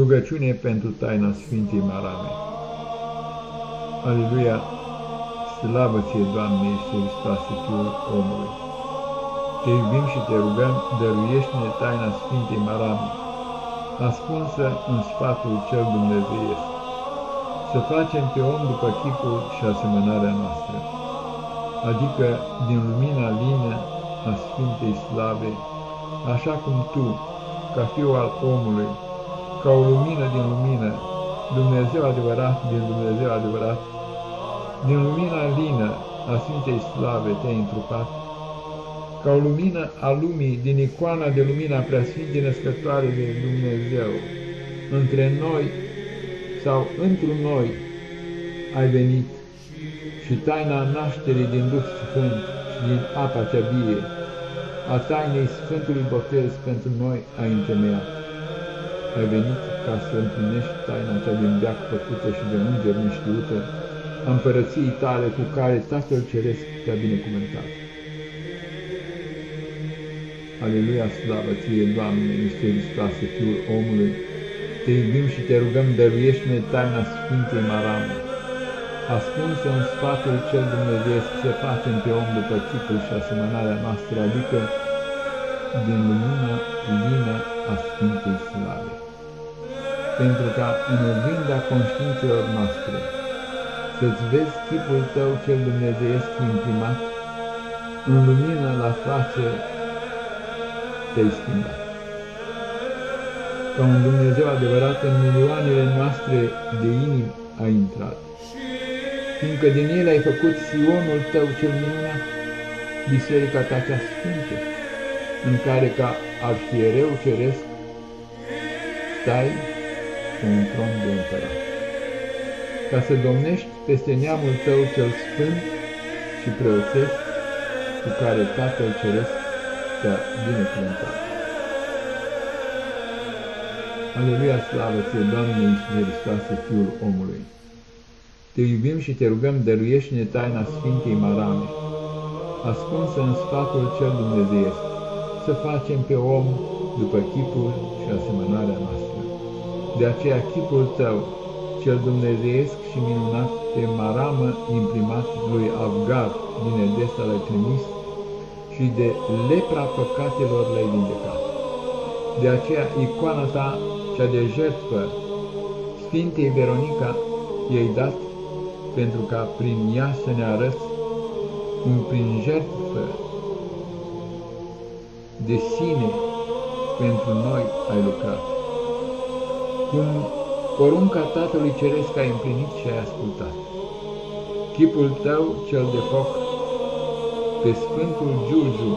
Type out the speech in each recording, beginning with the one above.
Rugăciune pentru taina Sfintei Marame. Aleluia! Slavă ție, Doamne, Iisus Hristoase, Fiul omului! Te iubim și te rugăm, dăruiește-ne taina Sfintei Marame, ascunsă în sfatul cel dumnezeiesc, să facem pe om după chipul și asemănarea noastră, adică din lumina lină a Sfintei Slave, așa cum Tu, ca Fiul al omului, ca o lumină din lumină, Dumnezeu adevărat din Dumnezeu adevărat, din lumina lină a Sfintei Slave te-ai întrupat, ca o lumină a lumii din icoana de lumina Preasfintei Născătoare de Dumnezeu, între noi sau într noi ai venit și taina nașterii din Duh Sfânt și din apa cea vie, a tainei Sfântului Botez pentru noi ai întemeiat ai venit ca să împlinești taina cea din veac făcută și de înger neștiută, a împărăției tale cu care Tatăl Ceresc te-a binecuvântat. Aleluia, slavă ție, Doamne, Iisus Hristoase, Fiul omului, te iubim și te rugăm, dăruiește-ne taina Sfintei Marame, ascunsă în sfatul cel Dumnezeu să facem pe om după chipul și asemănarea noastră, adică din lumina lină a Sfintei Slave pentru ca în oglinda conștiințelor noastre să-ți vezi chipul tău cel dumnezeiesc imprimat, în lumină la față te-ai schimbat. Ca un Dumnezeu adevărat în milioanele noastre de inimi a intrat, fiindcă din el ai făcut Sionul tău cel minunat, biserica ta cea sfântă, în care ca arhiereu ceresc stai pe un tron de împărat, ca să domnești peste neamul tău cel sfânt și preoțesc, cu care Tatăl Ceresc te-a binecuvântat. Aleluia, slavă ție, Doamne Iisuse Hristoase, Fiul omului! Te iubim și te rugăm, dăruiește-ne taina Sfintei Marame, ascunsă în sfatul cel dumnezeiesc, să facem pe om după chipul și asemănarea noastră. De aceea chipul tău, cel dumnezeiesc și minunat, pe maramă imprimat lui Avgar din Edesa l-ai trimis și de lepra păcatelor l-ai vindecat. De aceea icoana ta, cea de jertfă, Sfintei Veronica, i-ai dat pentru ca prin ea să ne arăți cum prin jertfă de sine pentru noi ai lucrat cum porunca Tatălui Ceresc ai împlinit și ai ascultat. Chipul tău cel de foc, pe Sfântul Giugiu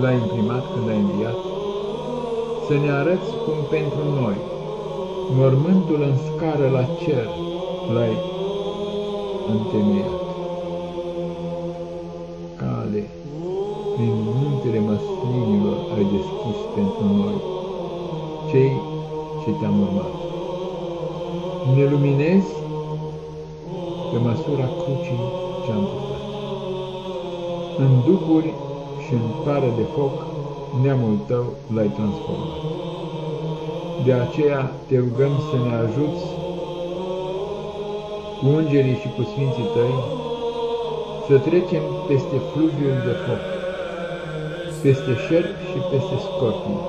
l-ai imprimat când ai înviat, să ne arăți cum pentru noi, mormântul în scară la cer, l-ai întemeiat. Cale, prin muntele măslinilor ai deschis pentru noi, cei ce te-am urmat. Ne luminezi pe măsura crucii ce-am purtat. În duhuri și în pară de foc, neamul tău l-ai transformat. De aceea te rugăm să ne ajuți cu îngerii și cu sfinții tăi, să trecem peste fluviul de foc, peste șerpi și peste scorpii,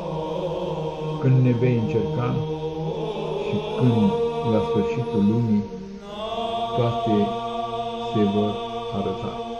când ne vei încerca și când, la sfârșitul lumii, toate se vor arăta.